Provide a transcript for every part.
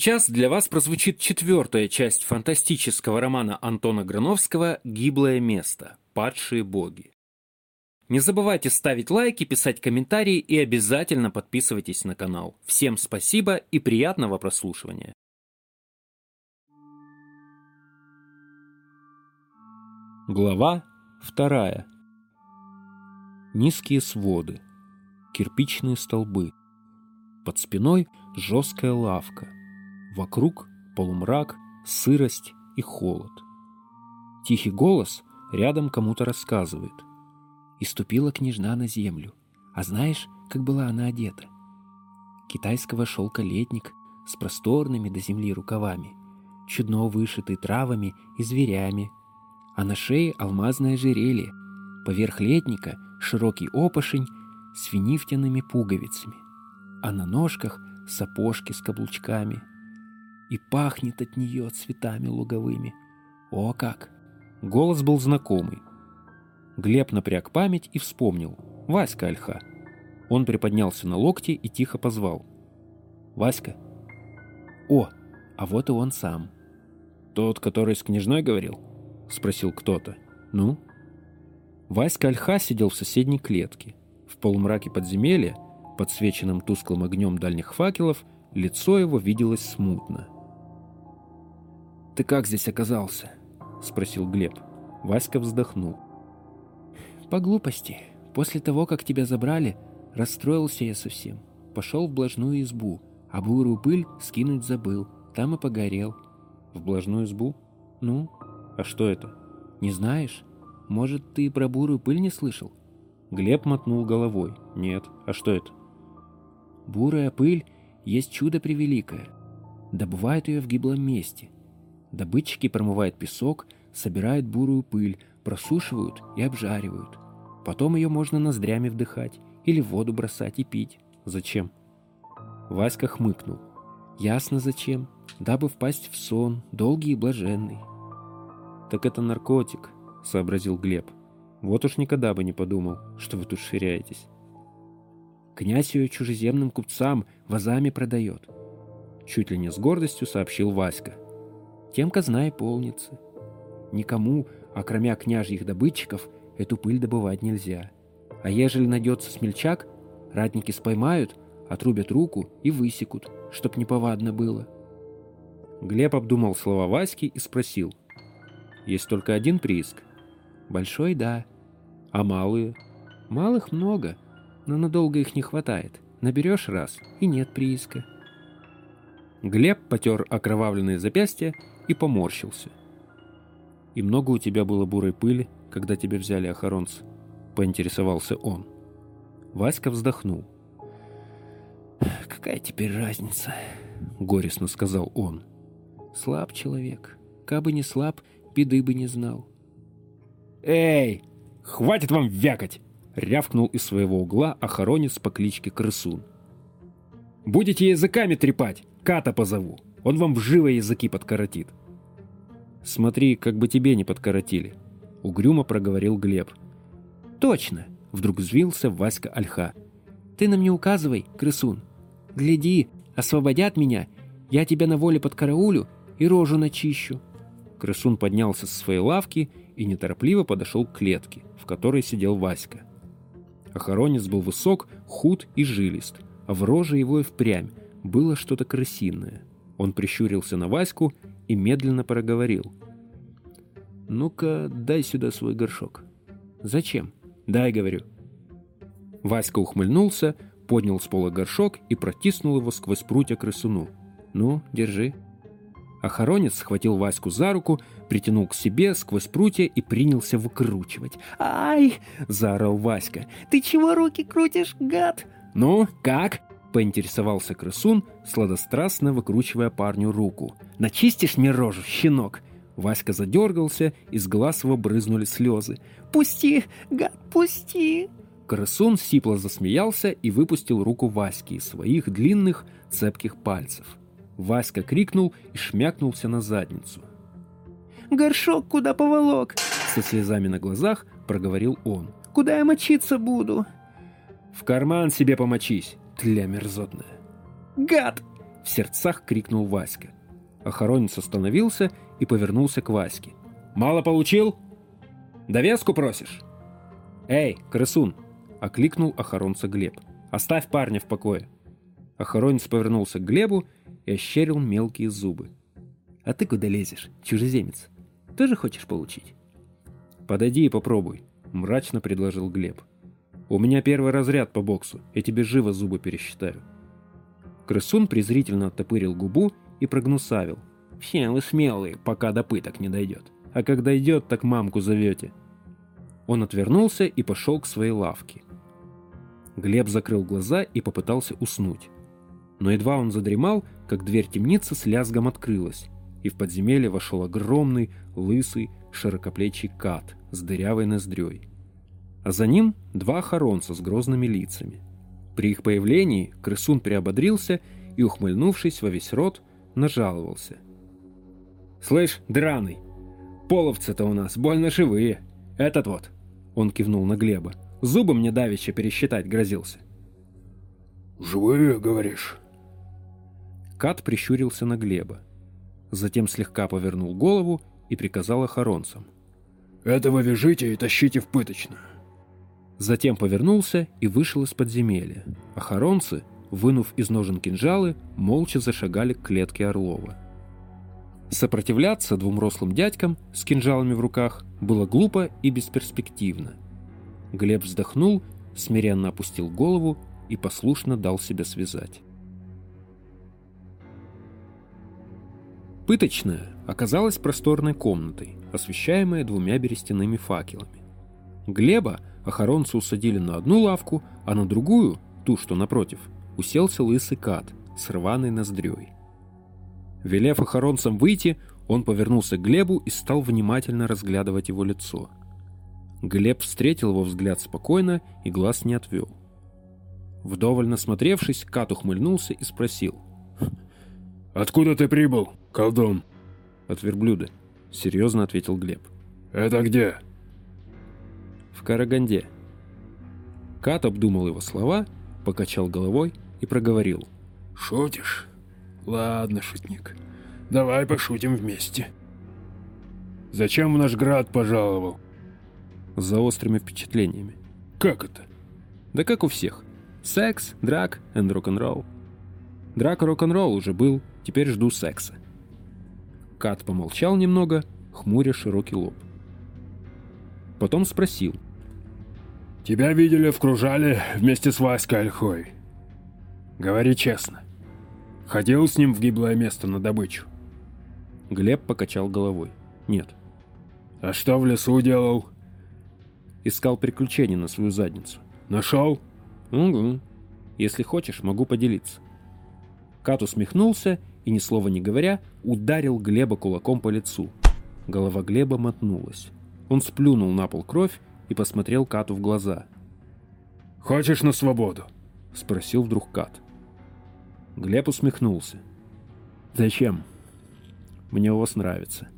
Сейчас для вас прозвучит четвертая часть фантастического романа Антона Грановского «Гиблое место. Падшие боги». Не забывайте ставить лайки, писать комментарии и обязательно подписывайтесь на канал. Всем спасибо и приятного прослушивания. Глава вторая. Низкие своды, кирпичные столбы, под спиной жесткая лавка – Вокруг полумрак, сырость и холод. Тихий голос рядом кому-то рассказывает. И ступила княжна на землю. А знаешь, как была она одета? Китайского шелка летник с просторными до земли рукавами, чудно вышитый травами и зверями, а на шее алмазное ожерелье, поверх летника широкий опошень с винифтяными пуговицами, а на ножках сапожки с каблучками — и пахнет от нее цветами луговыми. О как! Голос был знакомый. Глеб напряг память и вспомнил. Васька Альха. Он приподнялся на локте и тихо позвал. «Васька?» «О, а вот и он сам». «Тот, который с княжной говорил?» — спросил кто-то. «Ну?» Васька Альха сидел в соседней клетке. В полумраке подземелья, подсвеченном тусклым огнем дальних факелов, лицо его виделось смутно. «Ты как здесь оказался?» — спросил Глеб. Васька вздохнул. «По глупости. После того, как тебя забрали, расстроился я совсем. Пошел в блажную избу, а бурую пыль скинуть забыл. Там и погорел». «В блажную избу? Ну? А что это?» «Не знаешь? Может, ты про бурую пыль не слышал?» Глеб мотнул головой. «Нет. А что это?» «Бурая пыль есть чудо превеликое. Добывают ее в гиблом месте — Добытчики промывают песок, собирают бурую пыль, просушивают и обжаривают. Потом ее можно ноздрями вдыхать или в воду бросать и пить. Зачем? Васька хмыкнул. Ясно зачем. Дабы впасть в сон, долгий и блаженный. Так это наркотик, сообразил Глеб. Вот уж никогда бы не подумал, что вы тут ширяетесь. Князь ее чужеземным купцам вазами продает. Чуть ли не с гордостью сообщил Васька тем казна и полнится. Никому, окромя княжьих добытчиков, эту пыль добывать нельзя. А ежели найдется смельчак, ратники споймают, отрубят руку и высекут, чтоб неповадно было. Глеб обдумал слова Васьки и спросил. Есть только один прииск? Большой, да. А малые? Малых много, но надолго их не хватает. Наберешь раз, и нет прииска. Глеб потер окровавленные запястья и поморщился. «И много у тебя было бурой пыли, когда тебя взяли охоронцы?» — поинтересовался он. Васька вздохнул. «Какая теперь разница?» — горестно сказал он. «Слаб человек. Кабы не слаб, беды бы не знал». «Эй, хватит вам вякать!» — рявкнул из своего угла охоронец по кличке Крысун. «Будете языками трепать, Ката позову, он вам в живо языки подкоротит». «Смотри, как бы тебе не подкоротили», — угрюмо проговорил Глеб. «Точно!» — вдруг взвился Васька Альха. «Ты нам не указывай, крысун. Гляди, освободят меня, я тебя на воле под караулю и рожу начищу». Крысун поднялся со своей лавки и неторопливо подошел к клетке, в которой сидел Васька. Охоронец был высок, худ и жилист, а в роже его и впрямь было что-то крысиное. Он прищурился на Ваську и медленно проговорил. «Ну-ка, дай сюда свой горшок». «Зачем?» «Дай, говорю». Васька ухмыльнулся, поднял с пола горшок и протиснул его сквозь прутья крысуну. «Ну, держи». Охоронец схватил Ваську за руку, притянул к себе сквозь прутья и принялся выкручивать. «Ай!» – заорал Васька. «Ты чего руки крутишь, гад?» «Ну, как?» – поинтересовался крысун, сладострастно выкручивая парню руку. «Начистишь мне рожу, щенок?» Васька задергался, из глаз его брызнули слезы. «Пусти, гад, пусти!» Крысун сипло засмеялся и выпустил руку Васьки из своих длинных, цепких пальцев. Васька крикнул и шмякнулся на задницу. «Горшок куда поволок?» Со слезами на глазах проговорил он. «Куда я мочиться буду?» «В карман себе помочись!» Тля мерзотная. «Гад!» В сердцах крикнул Васька. Охоронец остановился и повернулся к Ваське. «Мало получил? Довеску просишь?» «Эй, крысун!» — окликнул охоронца Глеб. «Оставь парня в покое!» Охоронец повернулся к Глебу и ощерил мелкие зубы. «А ты куда лезешь, чужеземец? Тоже хочешь получить?» «Подойди и попробуй», — мрачно предложил Глеб. «У меня первый разряд по боксу, я тебе живо зубы пересчитаю». Крысун презрительно оттопырил губу и прогнусавил. «Все вы смелые, пока до пыток не дойдет. А как дойдет, так мамку зовете». Он отвернулся и пошел к своей лавке. Глеб закрыл глаза и попытался уснуть но едва он задремал, как дверь темницы с лязгом открылась, и в подземелье вошел огромный, лысый, широкоплечий кат с дырявой ноздрёй. А за ним два охоронца с грозными лицами. При их появлении крысун приободрился и, ухмыльнувшись во весь рот, нажаловался. «Слышь, драный, половцы-то у нас больно живые. Этот вот», — он кивнул на Глеба, — «зубы мне давеча пересчитать грозился». «Живые, говоришь?» Кат прищурился на Глеба. Затем слегка повернул голову и приказал охоронцам. «Этого вяжите и тащите в пыточную». Затем повернулся и вышел из подземелья. Охоронцы, вынув из ножен кинжалы, молча зашагали к клетке Орлова. Сопротивляться двум рослым дядькам с кинжалами в руках было глупо и бесперспективно. Глеб вздохнул, смиренно опустил голову и послушно дал себя связать. Пыточная оказалась просторной комнатой, освещаемой двумя берестяными факелами. Глеба охоронцы усадили на одну лавку, а на другую, ту, что напротив, уселся лысый кат с рваной ноздрёй. Велев охоронцам выйти, он повернулся к Глебу и стал внимательно разглядывать его лицо. Глеб встретил его взгляд спокойно и глаз не отвел. Вдоволь насмотревшись, Кат ухмыльнулся и спросил. «Откуда ты прибыл, колдун?» «От верблюда», — серьезно ответил Глеб. «Это где?» «В Караганде». Кат обдумал его слова, покачал головой и проговорил. «Шутишь? Ладно, шутник, давай пошутим вместе. Зачем в наш град пожаловал?» За острыми впечатлениями. «Как это?» «Да как у всех. Секс, драк и рок-н-ролл. Драк рок-н-ролл уже был, теперь жду секса. Кат помолчал немного, хмуря широкий лоб. Потом спросил. «Тебя видели в кружале вместе с Васькой Ольхой. Говори честно. Ходил с ним в гиблое место на добычу?» Глеб покачал головой. «Нет». «А что в лесу делал?» Искал приключения на свою задницу. «Нашел?» «Угу. Если хочешь, могу поделиться». Кат усмехнулся и, ни слова не говоря, ударил Глеба кулаком по лицу. Голова Глеба мотнулась. Он сплюнул на пол кровь и посмотрел Кату в глаза. «Хочешь на свободу?» — спросил вдруг Кат. Глеб усмехнулся. «Зачем?» «Мне у вас нравится.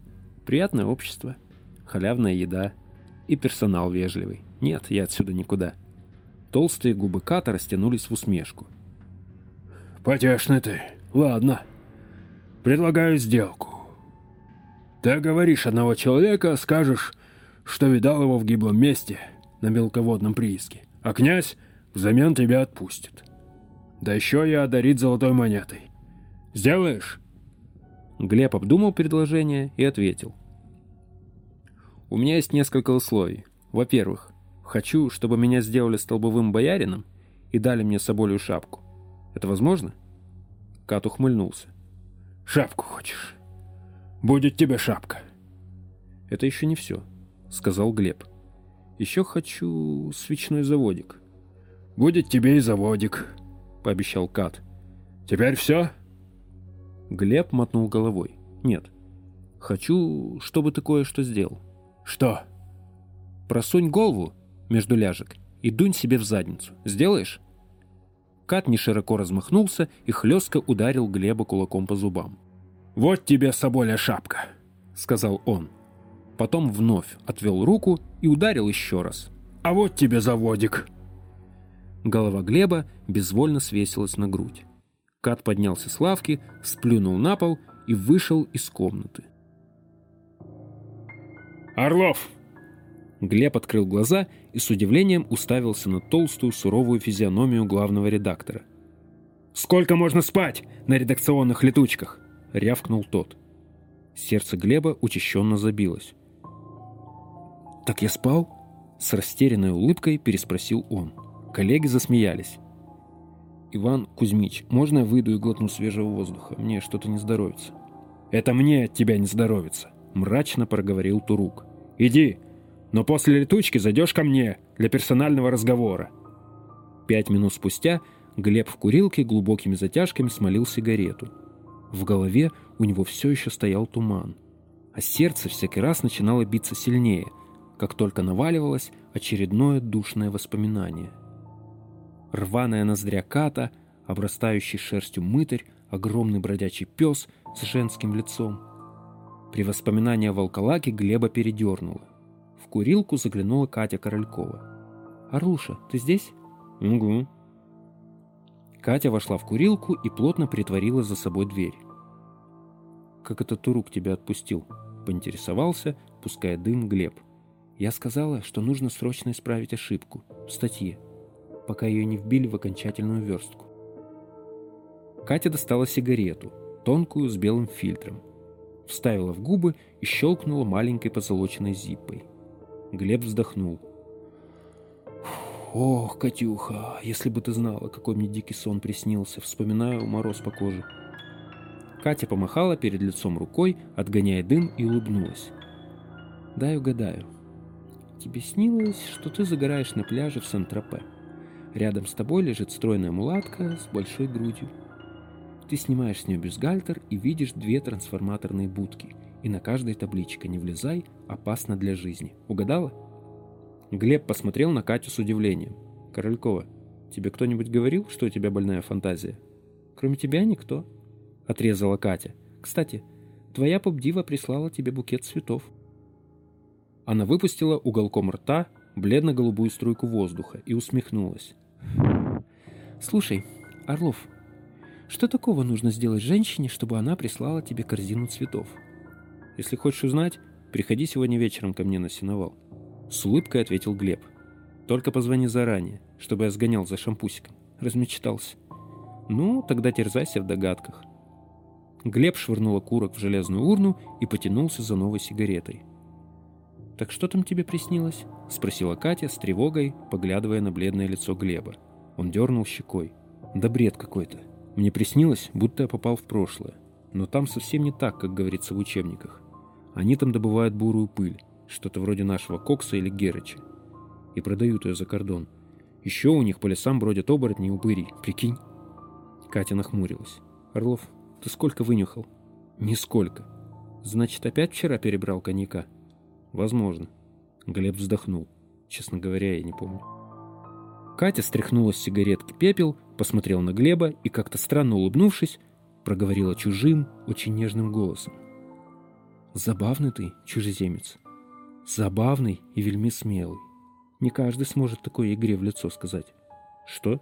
Приятное общество, халявная еда и персонал вежливый. Нет, я отсюда никуда». Толстые губы Ката растянулись в усмешку. «Потешный ты. Ладно. Предлагаю сделку. Ты говоришь одного человека, скажешь, что видал его в гиблом месте на мелководном прииске, а князь взамен тебя отпустит. Да еще и одарит золотой монетой. Сделаешь?» Глеб обдумал предложение и ответил. «У меня есть несколько условий. Во-первых, хочу, чтобы меня сделали столбовым боярином и дали мне соболью шапку. Это возможно?» Кат ухмыльнулся. «Шапку хочешь? Будет тебе шапка». «Это еще не все», — сказал Глеб. «Еще хочу свечной заводик». «Будет тебе и заводик», — пообещал Кат. «Теперь все?» Глеб мотнул головой. «Нет. Хочу, чтобы ты кое-что сделал». «Что?» «Просунь голову между ляжек и дунь себе в задницу. Сделаешь?» Кат не широко размахнулся и хлестко ударил Глеба кулаком по зубам. «Вот тебе соболя шапка», — сказал он. Потом вновь отвел руку и ударил еще раз. «А вот тебе заводик». Голова Глеба безвольно свесилась на грудь. Кат поднялся с лавки, сплюнул на пол и вышел из комнаты. «Орлов!» Глеб открыл глаза и с удивлением уставился на толстую суровую физиономию главного редактора. «Сколько можно спать на редакционных летучках?» — рявкнул тот. Сердце Глеба учащенно забилось. «Так я спал?» — с растерянной улыбкой переспросил он. Коллеги засмеялись. «Иван Кузьмич, можно я выйду и глотну свежего воздуха? Мне что-то не здоровится». «Это мне от тебя не здоровится», — мрачно проговорил Турук. «Иди, но после летучки зайдешь ко мне для персонального разговора». Пять минут спустя Глеб в курилке глубокими затяжками смолил сигарету. В голове у него все еще стоял туман, а сердце всякий раз начинало биться сильнее, как только наваливалось очередное душное воспоминание. Рваная ноздря ката, обрастающий шерстью мытарь, огромный бродячий пес с женским лицом. При воспоминании о волколаке Глеба передернуло курилку заглянула Катя Королькова. «Орлуша, ты здесь?» «Угу». Катя вошла в курилку и плотно притворила за собой дверь. «Как это Турук тебя отпустил?» — поинтересовался, пуская дым Глеб. «Я сказала, что нужно срочно исправить ошибку в статье, пока ее не вбили в окончательную верстку». Катя достала сигарету, тонкую с белым фильтром, вставила в губы и щелкнула маленькой позолоченной зиппой. Глеб вздохнул. «Ох, Катюха, если бы ты знала, какой мне дикий сон приснился. Вспоминаю мороз по коже». Катя помахала перед лицом рукой, отгоняя дым, и улыбнулась. «Дай угадаю. Тебе снилось, что ты загораешь на пляже в Сан-Тропе. Рядом с тобой лежит стройная мулатка с большой грудью. Ты снимаешь с нее бюстгальтер и видишь две трансформаторные будки – и на каждой табличка «Не влезай, опасно для жизни». Угадала? Глеб посмотрел на Катю с удивлением. «Королькова, тебе кто-нибудь говорил, что у тебя больная фантазия?» «Кроме тебя никто», — отрезала Катя. «Кстати, твоя поп-дива прислала тебе букет цветов». Она выпустила уголком рта бледно-голубую струйку воздуха и усмехнулась. «Слушай, Орлов, что такого нужно сделать женщине, чтобы она прислала тебе корзину цветов?» Если хочешь узнать, приходи сегодня вечером ко мне на сеновал. С улыбкой ответил Глеб. Только позвони заранее, чтобы я сгонял за шампусиком. Размечтался. Ну, тогда терзайся в догадках. Глеб швырнул окурок в железную урну и потянулся за новой сигаретой. «Так что там тебе приснилось?» — спросила Катя с тревогой, поглядывая на бледное лицо Глеба. Он дернул щекой. «Да бред какой-то. Мне приснилось, будто я попал в прошлое. Но там совсем не так, как говорится в учебниках. Они там добывают бурую пыль, что-то вроде нашего кокса или герыча, и продают ее за кордон. Еще у них по лесам бродят оборотни и упыри, прикинь. Катя нахмурилась. «Орлов, ты сколько вынюхал?» «Нисколько». «Значит, опять вчера перебрал коньяка?» «Возможно». Глеб вздохнул. Честно говоря, я не помню. Катя стряхнула с сигаретки пепел, посмотрела на Глеба и, как-то странно улыбнувшись, проговорила чужим, очень нежным голосом. Забавный ты, чужеземец. Забавный и вельми смелый. Не каждый сможет такой игре в лицо сказать. Что?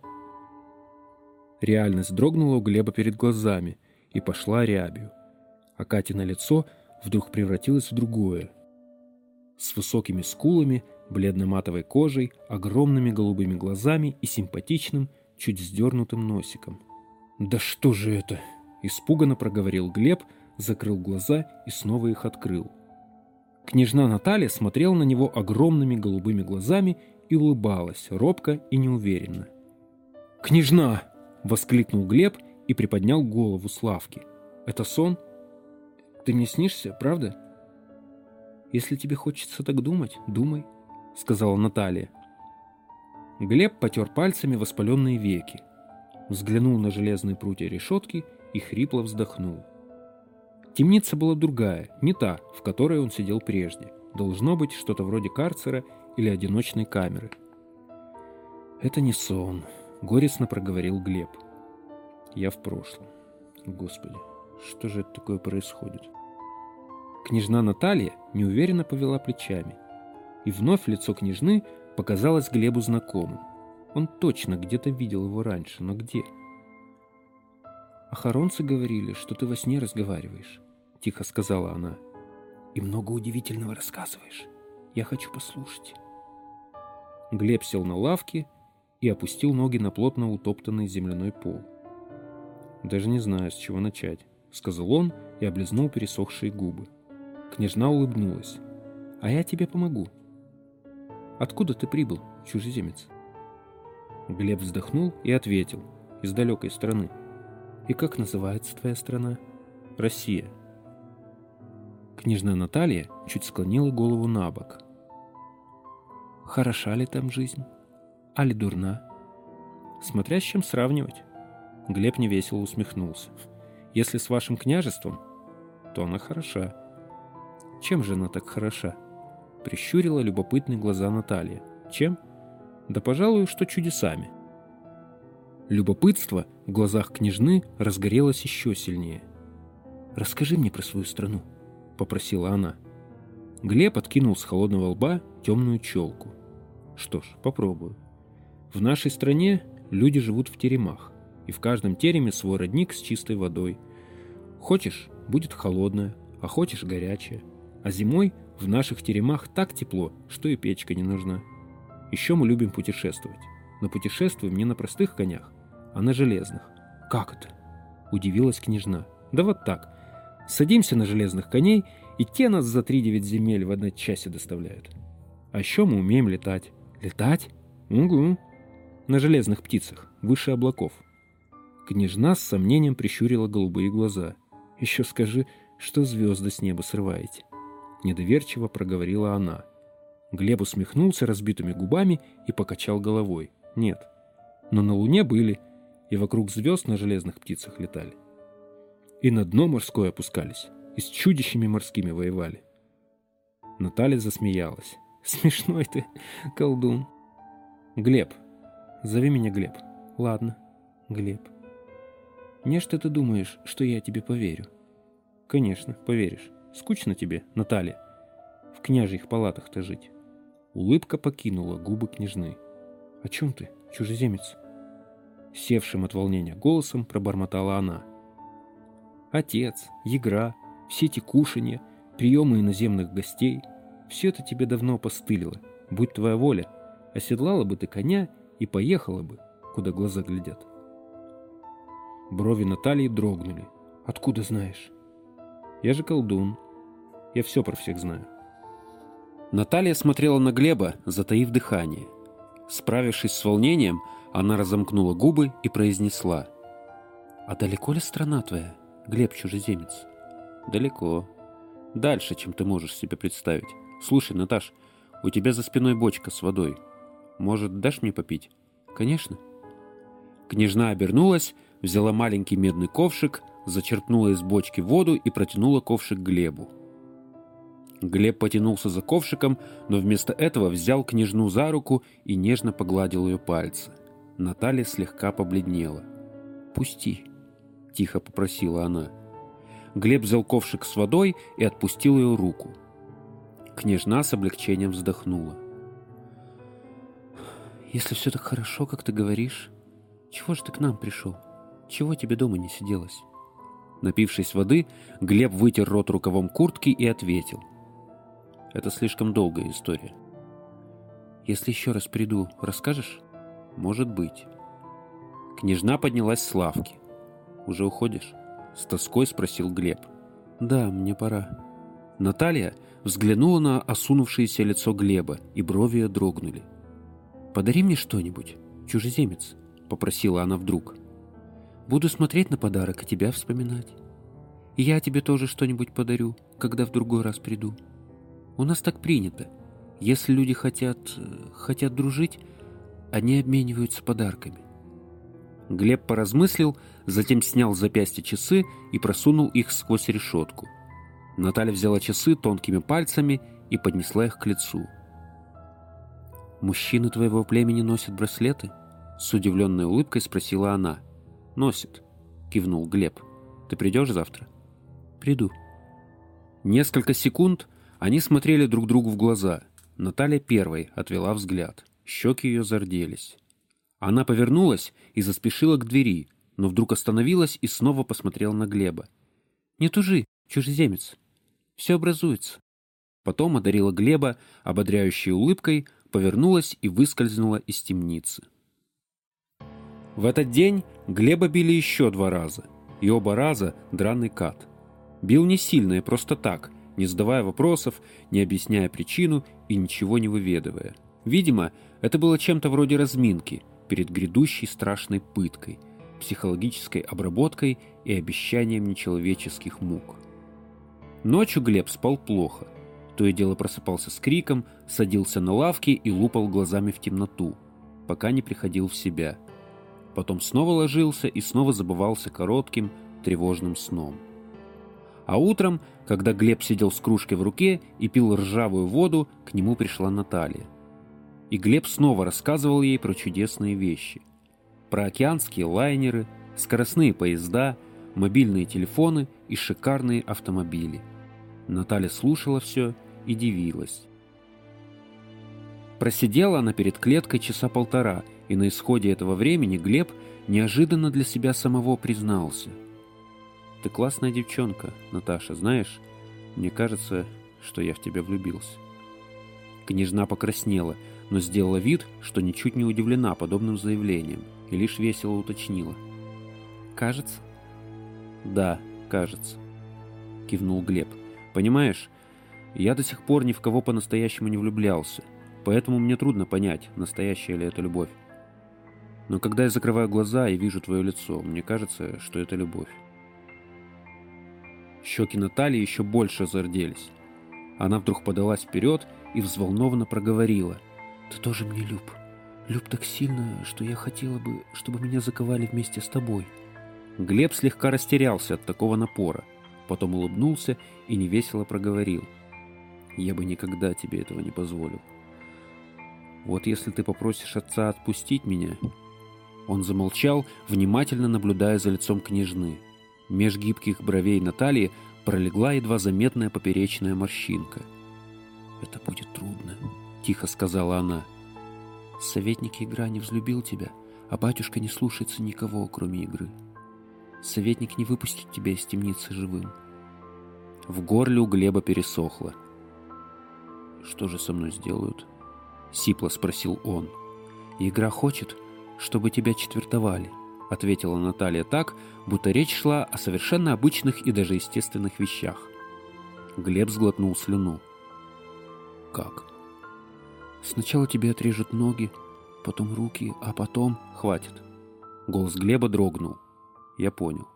Реальность дрогнула у Глеба перед глазами и пошла рябью. А Катя на лицо вдруг превратилось в другое. С высокими скулами, бледно-матовой кожей, огромными голубыми глазами и симпатичным, чуть сдернутым носиком. «Да что же это?» – испуганно проговорил Глеб – закрыл глаза и снова их открыл. Княжна Наталья смотрела на него огромными голубыми глазами и улыбалась, робко и неуверенно. «Княжна!» — воскликнул Глеб и приподнял голову Славки. «Это сон? Ты мне снишься, правда?» «Если тебе хочется так думать, думай», — сказала Наталья. Глеб потер пальцами воспаленные веки, взглянул на железные прутья решетки и хрипло вздохнул. Темница была другая, не та, в которой он сидел прежде. Должно быть что-то вроде карцера или одиночной камеры. «Это не сон», — горестно проговорил Глеб. «Я в прошлом. Господи, что же это такое происходит?» Княжна Наталья неуверенно повела плечами. И вновь лицо княжны показалось Глебу знакомым. Он точно где-то видел его раньше, но где? «Охоронцы говорили, что ты во сне разговариваешь», — тихо сказала она. «И много удивительного рассказываешь. Я хочу послушать». Глеб сел на лавке и опустил ноги на плотно утоптанный земляной пол. «Даже не знаю, с чего начать», — сказал он и облизнул пересохшие губы. Княжна улыбнулась. «А я тебе помогу». «Откуда ты прибыл, чужеземец?» Глеб вздохнул и ответил. «Из далекой страны». «И как называется твоя страна?» «Россия». Княжна Наталья чуть склонила голову на бок. «Хороша ли там жизнь? Али дурна?» «Смотря с чем сравнивать». Глеб невесело усмехнулся. «Если с вашим княжеством, то она хороша». «Чем же она так хороша?» Прищурила любопытные глаза Наталья. «Чем?» «Да, пожалуй, что чудесами». Любопытство в глазах княжны разгорелось еще сильнее. «Расскажи мне про свою страну», — попросила она. Глеб откинул с холодного лба темную челку. «Что ж, попробую. В нашей стране люди живут в теремах, и в каждом тереме свой родник с чистой водой. Хочешь, будет холодная, а хочешь горячая. А зимой в наших теремах так тепло, что и печка не нужна. Еще мы любим путешествовать. Но путешествуем не на простых конях, а на железных. Как это? Удивилась княжна. Да вот так. Садимся на железных коней, и те нас за три девять земель в одной часе доставляют. А еще мы умеем летать. Летать? Угу. На железных птицах, выше облаков. Княжна с сомнением прищурила голубые глаза. Еще скажи, что звезды с неба срываете. Недоверчиво проговорила она. Глеб усмехнулся разбитыми губами и покачал головой. Нет. Но на Луне были, и вокруг звезд на железных птицах летали. И на дно морское опускались, и с чудищами морскими воевали. Наталья засмеялась. Смешной ты, колдун. Глеб. Зови меня Глеб. Ладно, Глеб. Не что ты думаешь, что я тебе поверю? Конечно, поверишь. Скучно тебе, Наталья, в княжьих палатах-то жить. Улыбка покинула губы княжны. О чем ты, чужеземец? Севшим от волнения голосом пробормотала она. Отец, игра, все эти кушанья, приемы иноземных гостей — все это тебе давно постылило. Будь твоя воля, оседлала бы ты коня и поехала бы, куда глаза глядят. Брови Натальи дрогнули. Откуда знаешь? Я же колдун. Я все про всех знаю. Наталья смотрела на Глеба, затаив дыхание. Справившись с волнением, она разомкнула губы и произнесла. «А далеко ли страна твоя, Глеб чужеземец?» «Далеко. Дальше, чем ты можешь себе представить. Слушай, Наташ, у тебя за спиной бочка с водой. Может, дашь мне попить?» «Конечно». Княжна обернулась, взяла маленький медный ковшик, зачерпнула из бочки воду и протянула ковшик Глебу. Глеб потянулся за ковшиком, но вместо этого взял княжну за руку и нежно погладил ее пальцы. Наталья слегка побледнела. «Пусти», — тихо попросила она. Глеб взял ковшик с водой и отпустил ее руку. Княжна с облегчением вздохнула. «Если все так хорошо, как ты говоришь, чего же ты к нам пришел? Чего тебе дома не сиделось?» Напившись воды, Глеб вытер рот рукавом куртки и ответил. «Это слишком долгая история. Если еще раз приду, расскажешь?» «Может быть». Княжна поднялась с лавки. «Уже уходишь?» С тоской спросил Глеб. «Да, мне пора». Наталья взглянула на осунувшееся лицо Глеба, и брови дрогнули. «Подари мне что-нибудь, чужеземец», — попросила она вдруг. Буду смотреть на подарок и тебя вспоминать. Я тебе тоже что-нибудь подарю, когда в другой раз приду. У нас так принято. Если люди хотят... хотят дружить, они обмениваются подарками. Глеб поразмыслил, затем снял с запястья часы и просунул их сквозь решетку. Наталья взяла часы тонкими пальцами и поднесла их к лицу. «Мужчины твоего племени носят браслеты?» С удивленной улыбкой спросила она. «Носит», — кивнул Глеб. «Ты придешь завтра?» «Приду». Несколько секунд они смотрели друг другу в глаза. Наталья первой отвела взгляд. Щеки ее зарделись. Она повернулась и заспешила к двери, но вдруг остановилась и снова посмотрела на Глеба. «Не тужи, чужеземец. Все образуется». Потом одарила Глеба ободряющей улыбкой, повернулась и выскользнула из темницы. В этот день Глеба били еще два раза, и оба раза драный кат. Бил не сильно и просто так, не задавая вопросов, не объясняя причину и ничего не выведывая. Видимо, это было чем-то вроде разминки перед грядущей страшной пыткой, психологической обработкой и обещанием нечеловеческих мук. Ночью Глеб спал плохо. То и дело просыпался с криком, садился на лавке и лупал глазами в темноту, пока не приходил в себя. Потом снова ложился и снова забывался коротким, тревожным сном. А утром, когда Глеб сидел с кружкой в руке и пил ржавую воду, к нему пришла Наталья. И Глеб снова рассказывал ей про чудесные вещи. Про океанские лайнеры, скоростные поезда, мобильные телефоны и шикарные автомобили. Наталья слушала все и дивилась. Просидела она перед клеткой часа полтора, и на исходе этого времени Глеб неожиданно для себя самого признался – ты классная девчонка, Наташа, знаешь? Мне кажется, что я в тебя влюбился. Княжна покраснела, но сделала вид, что ничуть не удивлена подобным заявлением, и лишь весело уточнила. «Кажется?» «Да, кажется», — кивнул Глеб. «Понимаешь, я до сих пор ни в кого по-настоящему не влюблялся, поэтому мне трудно понять, настоящая ли это любовь. Но когда я закрываю глаза и вижу твое лицо, мне кажется, что это любовь. Щеки Натальи еще больше зарделись. Она вдруг подалась вперед и взволнованно проговорила. «Ты тоже мне люб. Люб так сильно, что я хотела бы, чтобы меня заковали вместе с тобой». Глеб слегка растерялся от такого напора, потом улыбнулся и невесело проговорил. «Я бы никогда тебе этого не позволил. Вот если ты попросишь отца отпустить меня...» Он замолчал, внимательно наблюдая за лицом княжны. Меж гибких бровей Натальи пролегла едва заметная поперечная морщинка. «Это будет трудно», — тихо сказала она. «Советник Игра не взлюбил тебя, а батюшка не слушается никого, кроме Игры. Советник не выпустит тебя из темницы живым». В горле у Глеба пересохло. «Что же со мной сделают?» — сипло спросил он. «Игра хочет, чтобы тебя четвертовали ответила Наталья так, будто речь шла о совершенно обычных и даже естественных вещах. Глеб сглотнул слюну. «Как?» «Сначала тебе отрежут ноги, потом руки, а потом...» «Хватит». Голос Глеба дрогнул. Я понял.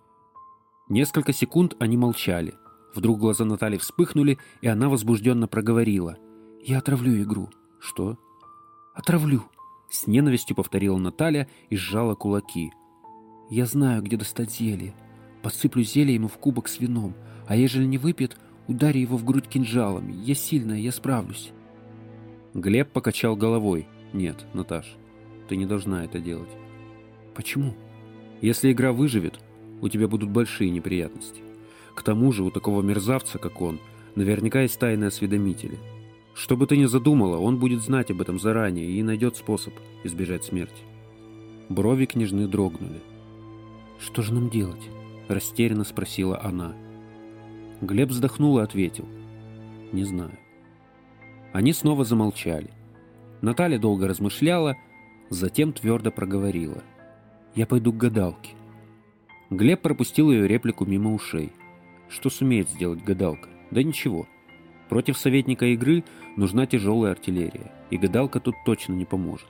Несколько секунд они молчали. Вдруг глаза Натальи вспыхнули, и она возбужденно проговорила. «Я отравлю игру». «Что?» «Отравлю», — с ненавистью повторила Наталья и сжала кулаки. Я знаю, где достать зелье. Посыплю зелье ему в кубок с вином, а ежели не выпьет, удари его в грудь кинжалами. Я сильная, я справлюсь. Глеб покачал головой. Нет, Наташ, ты не должна это делать. Почему? Если игра выживет, у тебя будут большие неприятности. К тому же у такого мерзавца, как он, наверняка есть тайные осведомители. Что бы ты ни задумала, он будет знать об этом заранее и найдет способ избежать смерти. Брови княжны дрогнули. «Что же нам делать?» – растерянно спросила она. Глеб вздохнул и ответил. «Не знаю». Они снова замолчали. Наталья долго размышляла, затем твердо проговорила. «Я пойду к гадалке». Глеб пропустил ее реплику мимо ушей. Что сумеет сделать гадалка? Да ничего. Против советника игры нужна тяжелая артиллерия, и гадалка тут точно не поможет.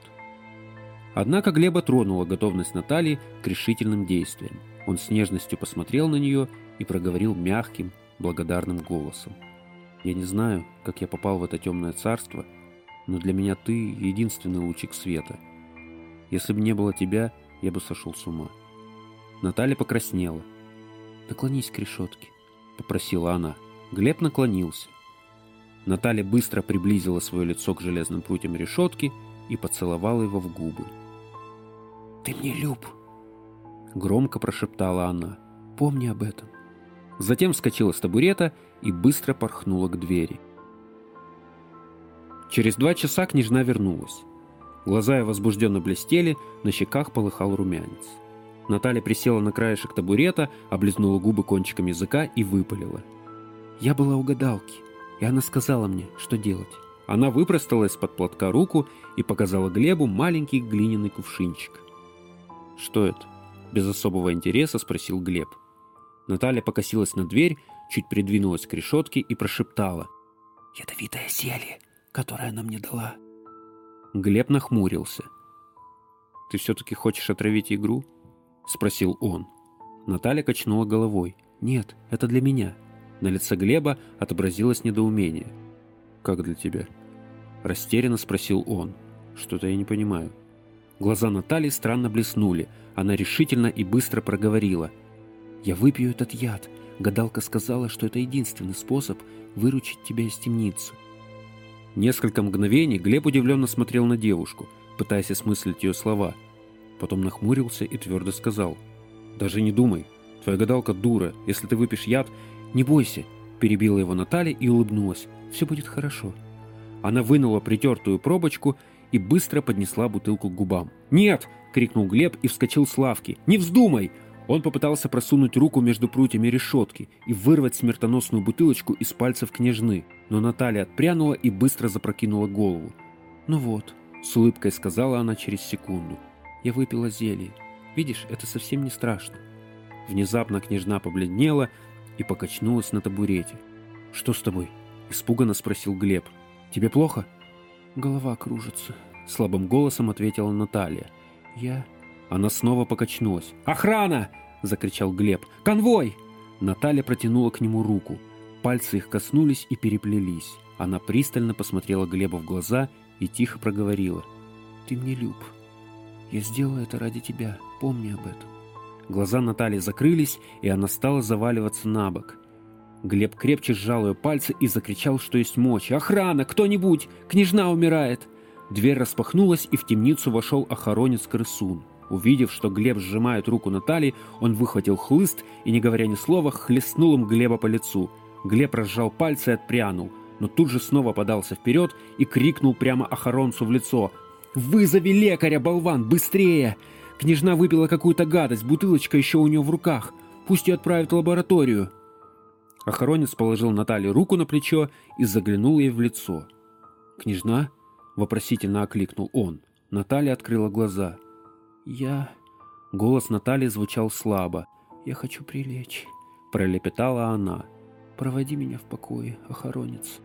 Однако Глеба тронула готовность Натальи к решительным действиям. Он с нежностью посмотрел на нее и проговорил мягким, благодарным голосом. «Я не знаю, как я попал в это темное царство, но для меня ты — единственный лучик света. Если бы не было тебя, я бы сошел с ума». Наталья покраснела. «Наклонись к решетке», — попросила она. Глеб наклонился. Наталья быстро приблизила свое лицо к железным прутьям решетки и поцеловала его в губы. «Ты мне люб!» Громко прошептала она. «Помни об этом». Затем вскочила с табурета и быстро порхнула к двери. Через два часа княжна вернулась. Глаза ее возбужденно блестели, на щеках полыхал румянец. Наталья присела на краешек табурета, облизнула губы кончиком языка и выпалила. «Я была у гадалки, и она сказала мне, что делать». Она выпростала из-под платка руку и показала Глебу маленький глиняный кувшинчик. «Что это?» – без особого интереса спросил Глеб. Наталья покосилась на дверь, чуть придвинулась к решетке и прошептала. «Ядовитое зелье, которое она мне дала». Глеб нахмурился. «Ты все-таки хочешь отравить игру?» — спросил он. Наталья качнула головой. «Нет, это для меня». На лице Глеба отобразилось недоумение. «Как для тебя?» Растерянно спросил он. «Что-то я не понимаю». Глаза Натальи странно блеснули. Она решительно и быстро проговорила. «Я выпью этот яд. Гадалка сказала, что это единственный способ выручить тебя из темницы». Несколько мгновений Глеб удивленно смотрел на девушку, пытаясь осмыслить ее слова – Потом нахмурился и твердо сказал. «Даже не думай. Твоя гадалка дура. Если ты выпьешь яд, не бойся!» Перебила его Наталья и улыбнулась. «Все будет хорошо». Она вынула притертую пробочку и быстро поднесла бутылку к губам. «Нет!» — крикнул Глеб и вскочил с лавки. «Не вздумай!» Он попытался просунуть руку между прутьями решетки и вырвать смертоносную бутылочку из пальцев княжны, но Наталья отпрянула и быстро запрокинула голову. «Ну вот», — с улыбкой сказала она через секунду. Я выпила зелье. Видишь, это совсем не страшно. Внезапно княжна побледнела и покачнулась на табурете. «Что с тобой?» – испуганно спросил Глеб. «Тебе плохо?» «Голова кружится», – слабым голосом ответила Наталья. «Я...» Она снова покачнулась. «Охрана!» – закричал Глеб. «Конвой!» Наталья протянула к нему руку. Пальцы их коснулись и переплелись. Она пристально посмотрела Глеба в глаза и тихо проговорила. «Ты мне люб. Я сделаю это ради тебя, помни об этом. Глаза Натальи закрылись, и она стала заваливаться на бок. Глеб крепче сжал ее пальцы и закричал, что есть мочь. «Охрана! Кто-нибудь! Княжна умирает!» Дверь распахнулась, и в темницу вошел охоронец Крысун. Увидев, что Глеб сжимает руку Натальи, он выхватил хлыст и, не говоря ни слова, хлестнул им Глеба по лицу. Глеб разжал пальцы и отпрянул, но тут же снова подался вперед и крикнул прямо охоронцу в лицо «Вызови лекаря, болван, быстрее!» Княжна выпила какую-то гадость, бутылочка еще у нее в руках. Пусть ее отправят в лабораторию. Охоронец положил Наталье руку на плечо и заглянул ей в лицо. «Княжна?» — вопросительно окликнул он. Наталья открыла глаза. «Я...» Голос Натальи звучал слабо. «Я хочу прилечь», — пролепетала она. «Проводи меня в покое, охоронец».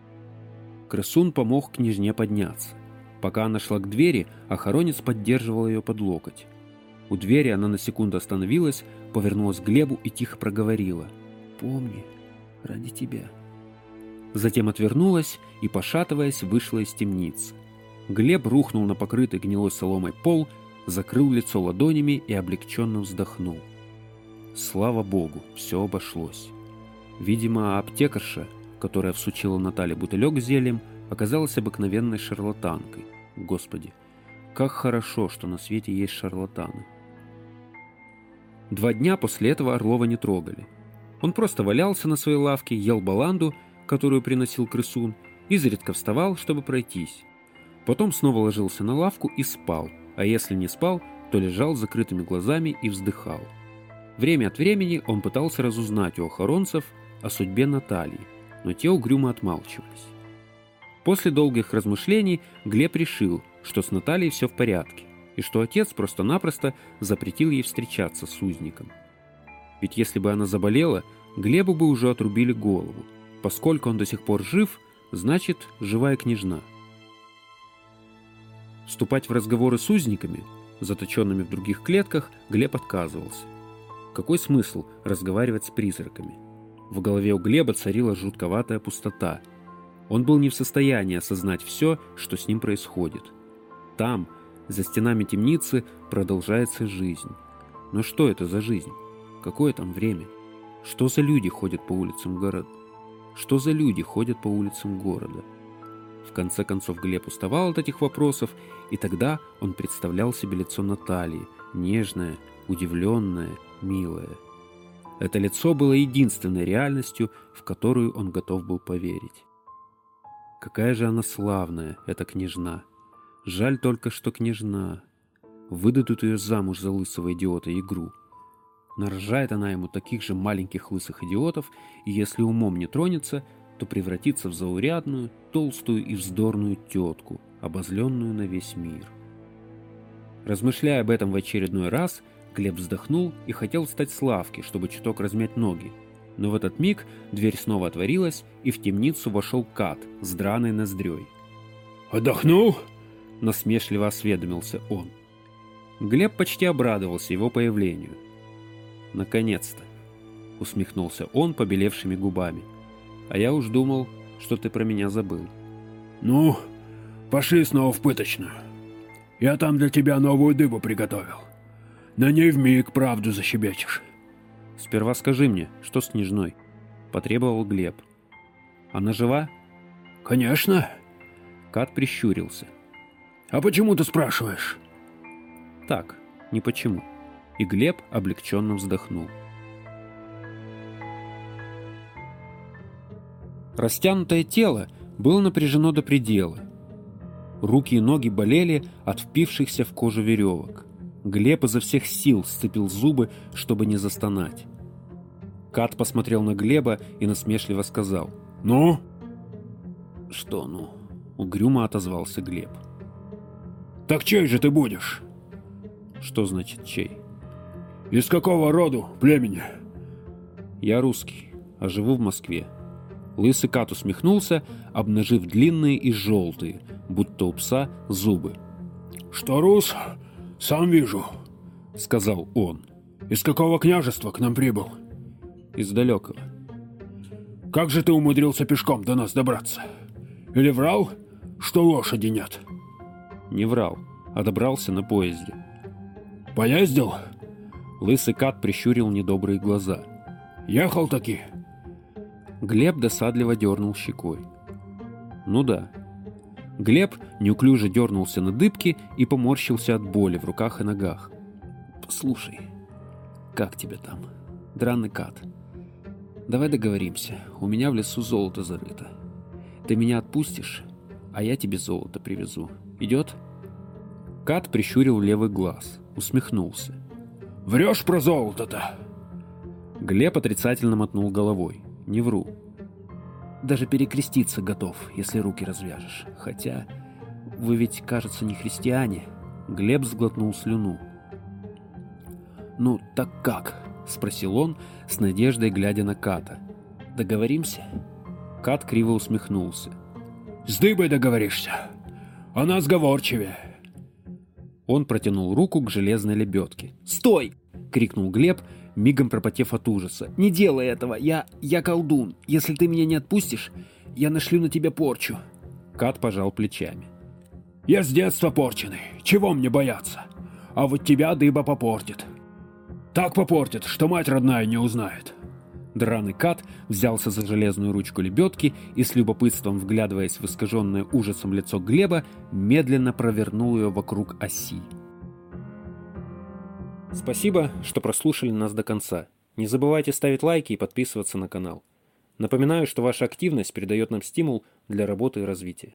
Красун помог княжне подняться. Пока она шла к двери, охоронец поддерживал ее под локоть. У двери она на секунду остановилась, повернулась к Глебу и тихо проговорила. «Помни, ради тебя». Затем отвернулась и, пошатываясь, вышла из темницы. Глеб рухнул на покрытый гнилой соломой пол, закрыл лицо ладонями и облегченно вздохнул. Слава богу, все обошлось. Видимо, аптекарша, которая всучила Наталье бутылек с зельем, оказалась обыкновенной шарлатанкой. Господи, как хорошо, что на свете есть шарлатаны. Два дня после этого Орлова не трогали. Он просто валялся на своей лавке, ел баланду, которую приносил крысун, изредка вставал, чтобы пройтись. Потом снова ложился на лавку и спал, а если не спал, то лежал с закрытыми глазами и вздыхал. Время от времени он пытался разузнать у охоронцев о судьбе Натальи, но те угрюмо отмалчивались. После долгих размышлений Глеб решил, что с Натальей все в порядке, и что отец просто-напросто запретил ей встречаться с узником. Ведь если бы она заболела, Глебу бы уже отрубили голову. Поскольку он до сих пор жив, значит, живая княжна. Вступать в разговоры с узниками, заточенными в других клетках, Глеб отказывался. Какой смысл разговаривать с призраками? В голове у Глеба царила жутковатая пустота – он был не в состоянии осознать все, что с ним происходит. Там, за стенами темницы, продолжается жизнь. Но что это за жизнь? Какое там время? Что за люди ходят по улицам города? Что за люди ходят по улицам города? В конце концов Глеб уставал от этих вопросов, и тогда он представлял себе лицо Натальи, нежное, удивленное, милое. Это лицо было единственной реальностью, в которую он готов был поверить. Какая же она славная, эта княжна. Жаль только, что княжна. Выдадут ее замуж за лысого идиота игру. Нарожает она ему таких же маленьких лысых идиотов, и если умом не тронется, то превратится в заурядную, толстую и вздорную тетку, обозленную на весь мир. Размышляя об этом в очередной раз, Глеб вздохнул и хотел встать с лавки, чтобы чуток размять ноги. Но в этот миг дверь снова отворилась, и в темницу вошел Кат с драной ноздрёй. «Отдохнул?» – насмешливо осведомился он. Глеб почти обрадовался его появлению. «Наконец-то!» – усмехнулся он побелевшими губами. «А я уж думал, что ты про меня забыл». «Ну, пошли снова в пыточную. Я там для тебя новую дыбу приготовил. На ней вмиг правду защебечешь». «Сперва скажи мне, что с Нежной?» – потребовал Глеб. «Она жива?» «Конечно». Кат прищурился. «А почему ты спрашиваешь?» «Так, не почему». И Глеб облегченно вздохнул. Растянутое тело было напряжено до предела. Руки и ноги болели от впившихся в кожу веревок. Глеб изо всех сил сцепил зубы, чтобы не застонать. Кат посмотрел на Глеба и насмешливо сказал. «Ну?» «Что «ну?» — угрюмо отозвался Глеб. «Так чей же ты будешь?» «Что значит чей?» «Из какого роду, племени?» «Я русский, а живу в Москве». Лысый Кат усмехнулся, обнажив длинные и желтые, будто у пса, зубы. «Что, рус? Сам вижу», — сказал он. «Из какого княжества к нам прибыл?» из далекого. «Как же ты умудрился пешком до нас добраться? Или врал, что лошади нет?» «Не врал, а добрался на поезде». «Поездил?» Лысый Кат прищурил недобрые глаза. «Ехал таки?» Глеб досадливо дернул щекой. «Ну да». Глеб неуклюже дернулся на дыбке и поморщился от боли в руках и ногах. «Послушай, как тебе там, драный Кат?» Давай договоримся. У меня в лесу золото зарыто. Ты меня отпустишь, а я тебе золото привезу. Идет?» Кат прищурил левый глаз, усмехнулся. «Врешь про золото-то?» Глеб отрицательно мотнул головой. «Не вру. Даже перекреститься готов, если руки развяжешь. Хотя вы ведь, кажется, не христиане». Глеб сглотнул слюну. «Ну, так как?» — спросил он, с надеждой глядя на Ката. «Договоримся?» Кат криво усмехнулся. «С дыбой договоришься. Она сговорчивее». Он протянул руку к железной лебедке. «Стой!» — крикнул Глеб, мигом пропотев от ужаса. «Не делай этого! Я... я колдун! Если ты меня не отпустишь, я нашлю на тебя порчу!» Кат пожал плечами. «Я с детства порченый. Чего мне бояться? А вот тебя дыба попортит. Так попортит, что мать родная не узнает. Драный кат взялся за железную ручку лебедки и с любопытством вглядываясь в искаженное ужасом лицо Глеба, медленно провернул ее вокруг оси. Спасибо, что прослушали нас до конца. Не забывайте ставить лайки и подписываться на канал. Напоминаю, что ваша активность придает нам стимул для работы и развития.